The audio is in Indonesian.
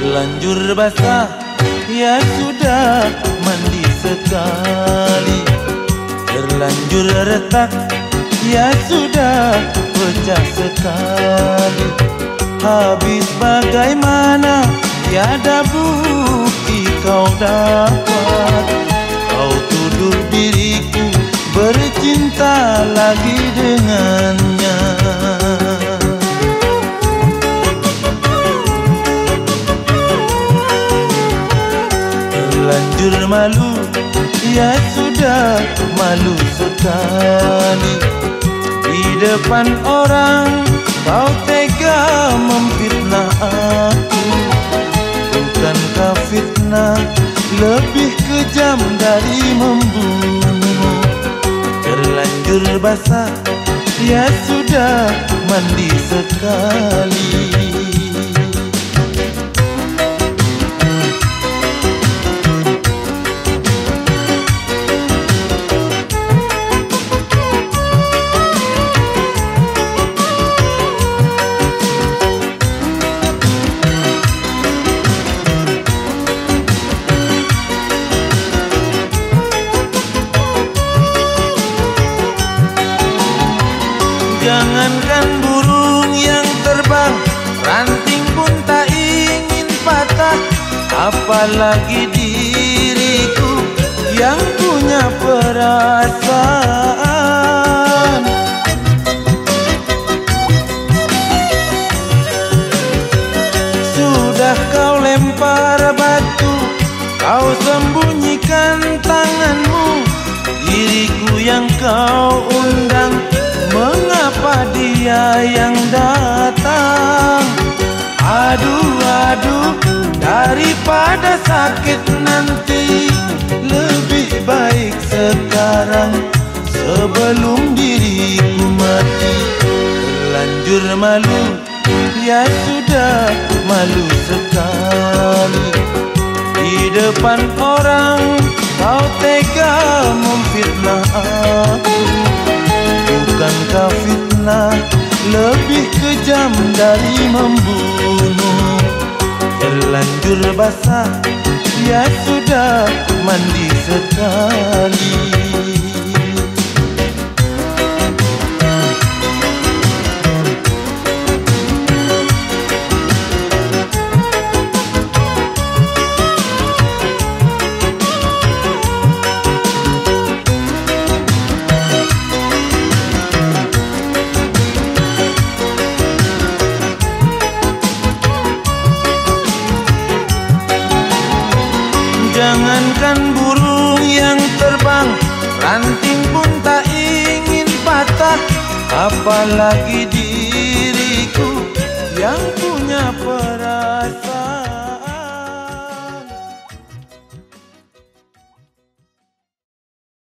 Terlanjur basah Ya sudah mandi sekali. Terlanjur retak Ya sudah pecah sekali. Habis bagaimana Tiada bukti kau dapat. Kau tuduh diriku Bercinta lagi dengannya Terlanjur malu Ya sudah malu sekali. Di depan orang Kau tega memfitnah aku. Bukankah fitnah Lebih kejam dari membunuh? Terlanjur basah Ya sudah mandi sekali Jangankan burung yang terbang Ranting pun tak ingin patah. Apalagi diriku yang punya perasaan. Sudah kau lempar batu Kau sembunyikan yang datang. Aduh aduh Daripada sakit nanti Lebih baik sekarang. Sebelum diriku mati Terlanjur malu. Ya sudah malu sekali. Di depan orang Kau tega memfitnah dari membunuh. Terlanjur basah Ya sudah mandi sekali Jangankan burung yang terbang Ranting pun tak ingin patah. Apalagi diriku yang punya perasaan.